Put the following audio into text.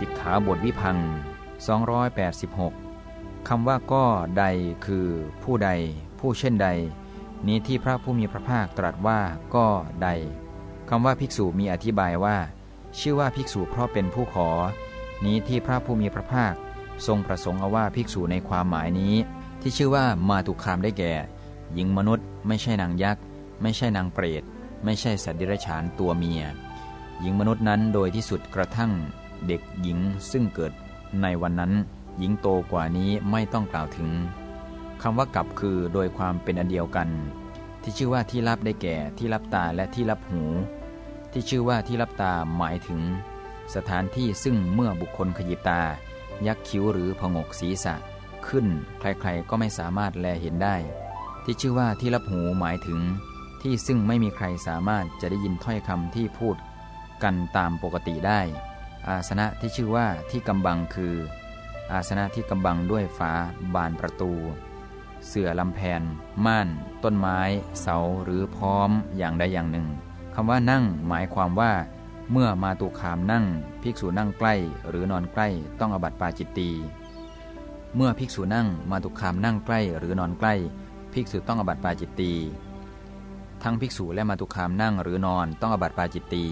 สิกขาบทวิพัง286 คำว่าก็ใดคือผู้ใด ผู้เช่นใด นี้ที่พระผู้มีพระภาคตรัสว่าก็ใด คำว่าภิกษุมีอธิบายว่า ชื่อว่าภิกษุเพราะเป็นผู้ขอ นี้ที่พระผู้มีพระภาค ทรงประสงค์เอาว่าภิกษุในความหมายนี้ ที่ชื่อว่ามาตุคามได้แก่ หญิงมนุษย์ ไม่ใช่นางยักษ์ ไม่ใช่นางเปรต ไม่ใช่สัตว์เดรัจฉานตัวเมีย หญิงมนุษย์นั้นโดยที่สุดกระทั่ง เด็กหญิงซึ่งเกิดในวันนั้น หญิงโตกว่านี้ไม่ต้องกล่าวถึงคำว่ากับคือโดยความเป็นอันเดียวกัน ที่ชื่อว่าที่รับได้แก่ที่รับตาและที่รับหู ที่ชื่อว่าที่รับตาหมายถึง สถานที่ซึ่งเมื่อบุคคลขยิบตา ยักคิ้วหรือผงกศีรษะ ขึ้นใครๆก็ไม่สามารถแลเห็นได้ ที่ชื่อว่าที่รับหูหมายถึง ที่ซึ่งไม่มีใครสามารถจะได้ยินถ้อยคำที่พูดกันตามปกติได้ อาสนะที่ชื่อว่าที่กำบังคือ อาสนะที่กำบังด้วยฝาบานประตู เสื่อลำแพนม่าน ต้นไม้ เสาหรือพร้อมอย่างใดอย่างหนึ่งคำว่านั่งหมายความว่า เมื่อมาตุคามนั่ง ภิกษุนั่งใกล้หรือนอนใกล้ต้องอบัติปาจิตตีเมื่อภิกษุนั่งมาตุคามนั่งใกล้หรือนอนใกล้ ภิกษุต้องอบัติปาจิตตีทั้งภิกษุและมาตุคามนั่งหรือนอนต้องอบัติปาจิตตี